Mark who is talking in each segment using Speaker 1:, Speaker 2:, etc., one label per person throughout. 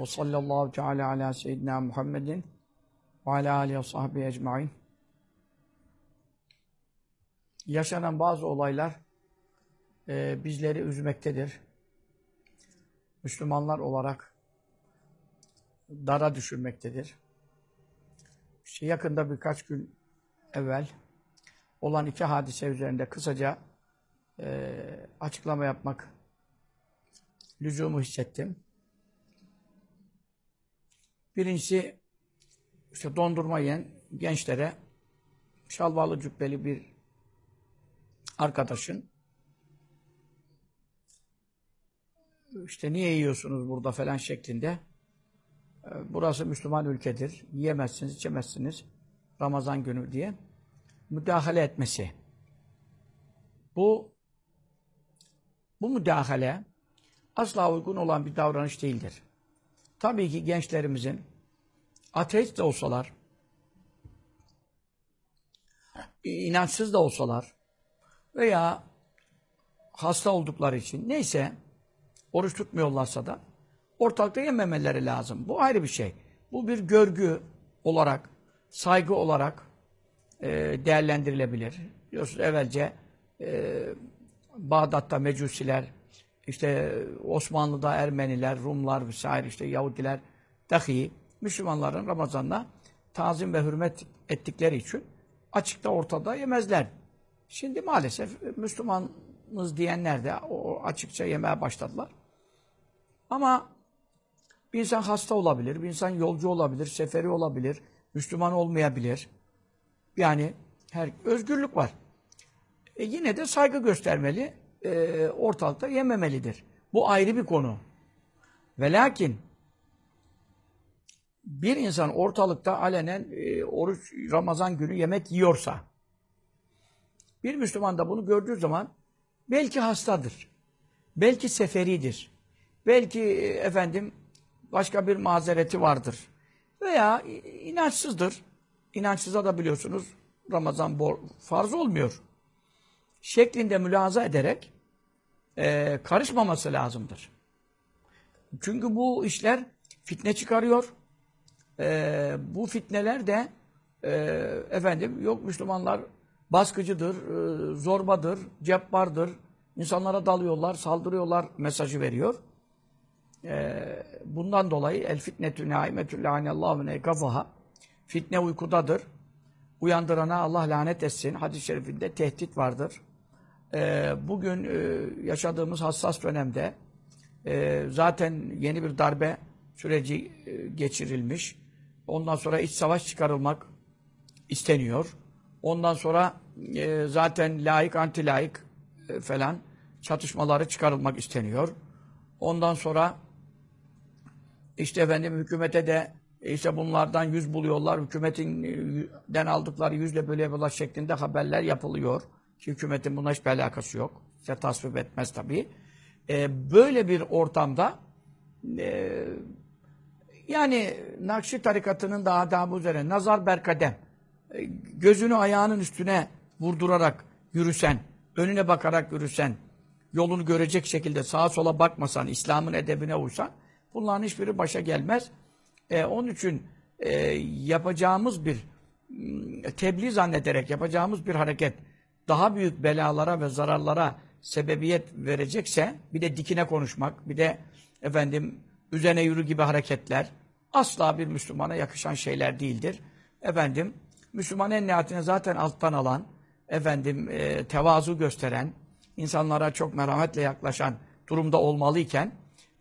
Speaker 1: Ve sallallahu teala ala seyyidina Muhammedin ve ala alihi ve sahbihi ecmain. Yaşanan bazı olaylar e, bizleri üzmektedir. Müslümanlar olarak dara düşürmektedir. İşte yakında birkaç gün evvel olan iki hadise üzerinde kısaca e, açıklama yapmak lüzumu hissettim. Birincisi işte dondurma yiyen gençlere şalvarlı cübbeli bir arkadaşın işte niye yiyorsunuz burada falan şeklinde burası Müslüman ülkedir. Yiyemezsiniz, içemezsiniz Ramazan günü diye müdahale etmesi. Bu bu müdahale asla uygun olan bir davranış değildir. Tabii ki gençlerimizin ateist de olsalar, inançsız da olsalar veya hasta oldukları için neyse oruç tutmuyorlarsa da ortalıkta yememeleri lazım. Bu ayrı bir şey. Bu bir görgü olarak, saygı olarak e, değerlendirilebilir. Biliyorsunuz evvelce e, Bağdat'ta Mecusiler, işte Osmanlı'da Ermeniler, Rumlar vesaire işte Yahudiler dahi Müslümanların Ramazan'da tazim ve hürmet ettikleri için açıkta ortada yemezler. Şimdi maalesef Müslümanız diyenler de o açıkça yemeye başladılar. Ama bir insan hasta olabilir, bir insan yolcu olabilir, seferi olabilir, Müslüman olmayabilir. Yani her özgürlük var. E yine de saygı göstermeli, e, ortalıkta yememelidir. Bu ayrı bir konu. Ve lakin bir insan ortalıkta alenen e, oruç Ramazan günü yemek yiyorsa bir Müslüman da bunu gördüğü zaman belki hastadır. Belki seferidir. Belki e, efendim başka bir mazereti vardır. Veya inançsızdır. İnançsıza da biliyorsunuz Ramazan farz olmuyor. Şeklinde mülaza ederek e, karışmaması lazımdır. Çünkü bu işler fitne çıkarıyor. E, bu fitneler de e, efendim yok Müslümanlar baskıcıdır, e, zorbadır, cebbardır, insanlara dalıyorlar, saldırıyorlar mesajı veriyor. E, bundan dolayı el fitnetü naimetü lanallahu neykafaha fitne uykudadır. Uyandırana Allah lanet etsin. Hadis-i şerifinde tehdit vardır. E, bugün e, yaşadığımız hassas dönemde e, zaten yeni bir darbe süreci e, geçirilmiş. Ondan sonra iç savaş çıkarılmak isteniyor. Ondan sonra e, zaten layık anti layık e, falan çatışmaları çıkarılmak isteniyor. Ondan sonra işte efendim hükümete de işte bunlardan yüz buluyorlar. Hükümetinden aldıkları yüzle böyle yapıyorlar şeklinde haberler yapılıyor. Ki hükümetin buna hiçbir alakası yok. İşte tasvip etmez tabii. E, böyle bir ortamda e, yani Nakşi tarikatının da adabı üzere nazar berkadem e, gözünü ayağının üstüne vurdurarak yürüsen, önüne bakarak yürüsen, yolunu görecek şekilde sağa sola bakmasan, İslam'ın edebine uysan, bunların hiçbiri başa gelmez. E, onun için e, yapacağımız bir tebliğ zannederek yapacağımız bir hareket daha büyük belalara ve zararlara sebebiyet verecekse, bir de dikine konuşmak, bir de efendim üzerine yürü gibi hareketler asla bir Müslümana yakışan şeyler değildir. Efendim, Müslüman en nihayetine zaten alttan alan, efendim e, tevazu gösteren, insanlara çok merhametle yaklaşan durumda olmalıyken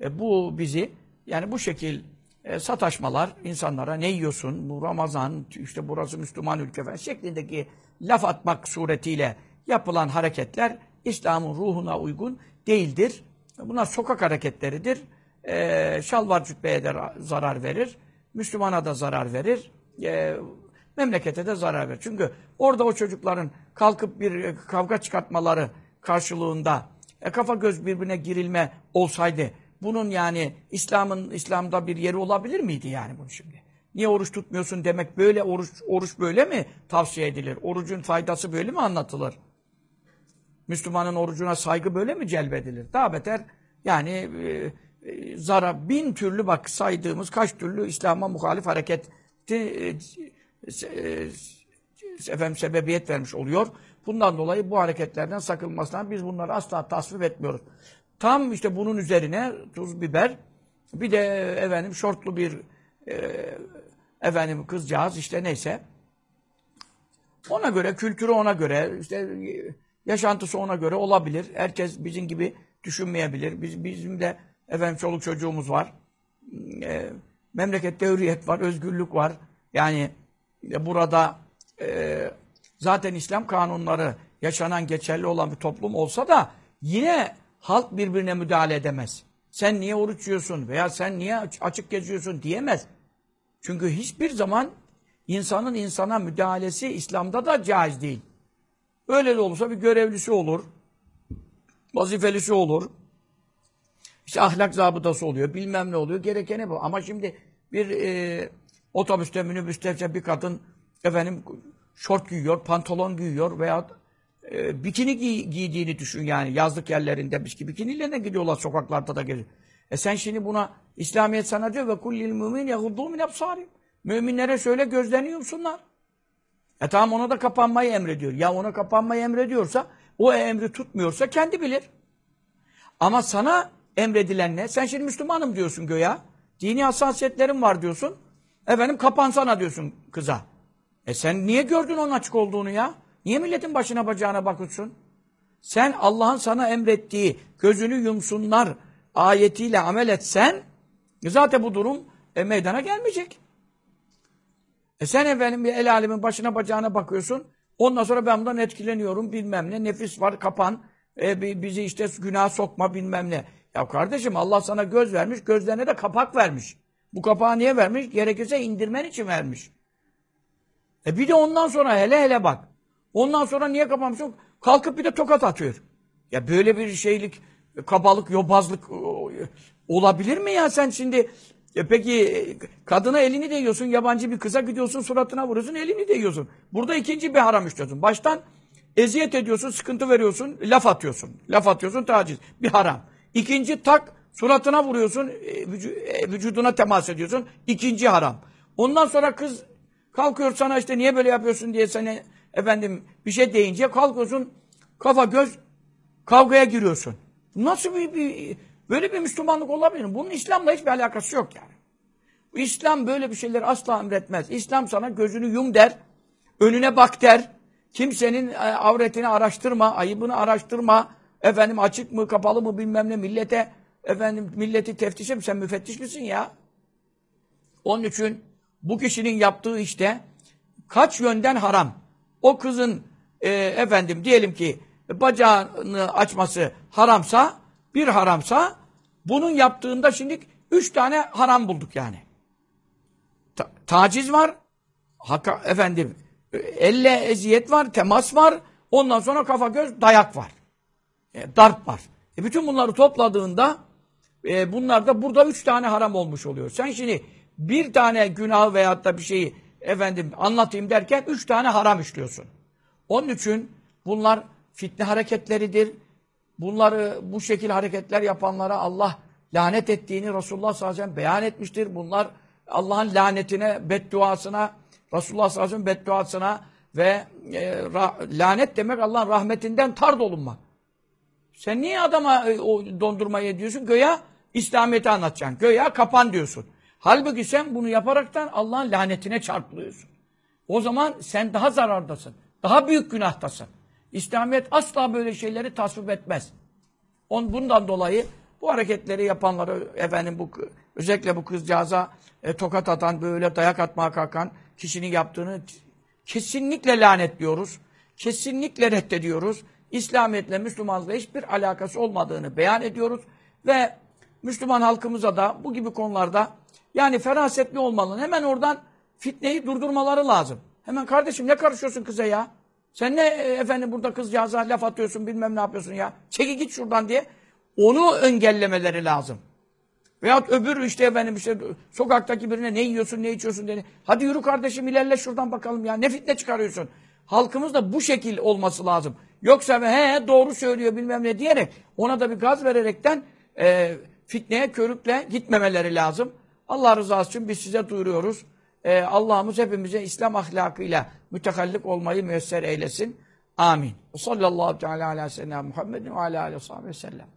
Speaker 1: e, bu bizi yani bu şekil e, sataşmalar insanlara ne yiyorsun bu Ramazan işte burası Müslüman ülke falan şeklindeki laf atmak suretiyle yapılan hareketler İslam'ın ruhuna uygun değildir. Bunlar sokak hareketleridir. E, şalvar cübbeye de zarar verir. Müslümana da zarar verir. E, memlekete de zarar verir. Çünkü orada o çocukların kalkıp bir e, kavga çıkartmaları karşılığında e, kafa göz birbirine girilme olsaydı bunun yani İslam'ın İslam'da bir yeri olabilir miydi yani bunu şimdi? Niye oruç tutmuyorsun demek böyle oruç oruç böyle mi tavsiye edilir? Orucun faydası böyle mi anlatılır? Müslümanın orucuna saygı böyle mi celbedilir? Daha beter yani e, e, zara bin türlü bak saydığımız kaç türlü İslam'a muhalif hareket e, e, efendim sebebiyet vermiş oluyor. Bundan dolayı bu hareketlerden sakınmasından biz bunları asla tasvip etmiyoruz. Tam işte bunun üzerine tuz biber bir de efendim şortlu bir e, efendim kızcağız işte neyse ona göre kültürü ona göre işte yaşantısı ona göre olabilir. Herkes bizim gibi düşünmeyebilir. Biz, bizim de efendim çoluk çocuğumuz var. E, memlekette hürriyet var, özgürlük var. Yani e, burada e, zaten İslam kanunları yaşanan, geçerli olan bir toplum olsa da yine halk birbirine müdahale edemez. Sen niye oruç yiyorsun veya sen niye açık geziyorsun diyemez. Çünkü hiçbir zaman insanın insana müdahalesi İslam'da da caiz değil. Öyle de olursa bir görevlisi olur, vazifelisi olur, işte ahlak zabıtası oluyor, bilmem ne oluyor, gerekeni bu. Ama şimdi bir e, otobüste, minibüste bir kadın efendim şort giyiyor, pantolon giyiyor veya e, bikini giy giydiğini düşün yani yazlık yerlerinde bikiniyle de gidiyorlar sokaklarda da geziyor. E sen şimdi buna İslamiyet sana diyor ve kullil mümin yahuddu min absarim. Müminlere şöyle gözlerini yumsunlar. E tamam ona da kapanmayı emrediyor. Ya ona kapanmayı emrediyorsa o emri tutmuyorsa kendi bilir. Ama sana emredilen ne? Sen şimdi Müslümanım diyorsun göya. Dini hassasiyetlerin var diyorsun. Efendim kapansana diyorsun kıza. E sen niye gördün onun açık olduğunu ya? Niye milletin başına bacağına bakıyorsun? Sen Allah'ın sana emrettiği gözünü yumsunlar ayetiyle amel etsen zaten bu durum e, meydana gelmeyecek. E sen efendim bir el alemin başına bacağına bakıyorsun. Ondan sonra ben bundan etkileniyorum bilmem ne. Nefis var kapan. E, bizi işte günah sokma bilmem ne. Ya kardeşim Allah sana göz vermiş. Gözlerine de kapak vermiş. Bu kapağı niye vermiş? Gerekirse indirmen için vermiş. E bir de ondan sonra hele hele bak. Ondan sonra niye kapamış? Kalkıp bir de tokat atıyor. Ya böyle bir şeylik, kabalık, yobazlık olabilir mi ya sen şimdi? E peki kadına elini değiyorsun, yabancı bir kıza gidiyorsun, suratına vuruyorsun, elini değiyorsun. Burada ikinci bir haram işliyorsun. Baştan eziyet ediyorsun, sıkıntı veriyorsun, laf atıyorsun. Laf atıyorsun, taciz. Bir haram. İkinci tak, suratına vuruyorsun, e, vücuduna temas ediyorsun. İkinci haram. Ondan sonra kız kalkıyor sana işte niye böyle yapıyorsun diye seni efendim bir şey deyince kalkıyorsun kafa göz kavgaya giriyorsun. Nasıl bir, bir böyle bir Müslümanlık olabilir mi? Bunun İslam'la hiçbir alakası yok yani. İslam böyle bir şeyleri asla emretmez. İslam sana gözünü yum der, önüne bak der. Kimsenin e, avretini araştırma, ayıbını araştırma. Efendim açık mı, kapalı mı bilmem ne millete efendim milleti teftişe mi sen müfettiş misin ya? Onun için bu kişinin yaptığı işte kaç yönden haram. O kızın e, efendim diyelim ki bacağını açması haramsa, bir haramsa bunun yaptığında şimdi üç tane haram bulduk yani. Ta taciz var, haka, efendim elle eziyet var, temas var, ondan sonra kafa göz dayak var. E, darp var. E, bütün bunları topladığında e, bunlar da burada üç tane haram olmuş oluyor. Sen şimdi bir tane günah veyahut da bir şeyi efendim anlatayım derken üç tane haram işliyorsun. Onun için bunlar fitne hareketleridir. Bunları bu şekil hareketler yapanlara Allah lanet ettiğini Resulullah sallallahu aleyhi ve sellem beyan etmiştir. Bunlar Allah'ın lanetine, bedduasına, Resulullah sallallahu aleyhi ve sellem bedduasına ve e, ra, lanet demek Allah'ın rahmetinden tar dolunmak. Sen niye adama e, o dondurmayı ediyorsun? Göya İslamiyet'i anlatacaksın. Göya kapan diyorsun. Halbuki sen bunu yaparaktan Allah'ın lanetine çarpılıyorsun. O zaman sen daha zarardasın. Daha büyük günahtasın. İslamiyet asla böyle şeyleri tasvip etmez. On, bundan dolayı bu hareketleri yapanları efendim bu özellikle bu kızcağıza e, tokat atan böyle dayak atmaya kalkan kişinin yaptığını kesinlikle lanetliyoruz. Kesinlikle reddediyoruz. İslamiyetle, Müslümanlıkla hiçbir alakası olmadığını beyan ediyoruz ve Müslüman halkımıza da bu gibi konularda yani ferasetli olmalı. Hemen oradan fitneyi durdurmaları lazım. Hemen kardeşim ne karışıyorsun kıza ya? Sen ne e, efendim burada kızcağıza laf atıyorsun bilmem ne yapıyorsun ya. Çeki git şuradan diye. Onu engellemeleri lazım. Veyahut öbür işte efendim işte sokaktaki birine ne yiyorsun ne içiyorsun diye. Hadi yürü kardeşim ilerle şuradan bakalım ya. Ne fitne çıkarıyorsun. Halkımız da bu şekil olması lazım. Yoksa he doğru söylüyor bilmem ne diyerek ona da bir gaz vererekten e, fitneye körükle gitmemeleri lazım. Allah rızası için biz size duyuruyoruz. Ee, Allah'ımız hepimize İslam ahlakıyla mütekallik olmayı müyesser eylesin. Amin. Sallallahu teala ala seyyidina Muhammedin ve aleyhi ve sellem.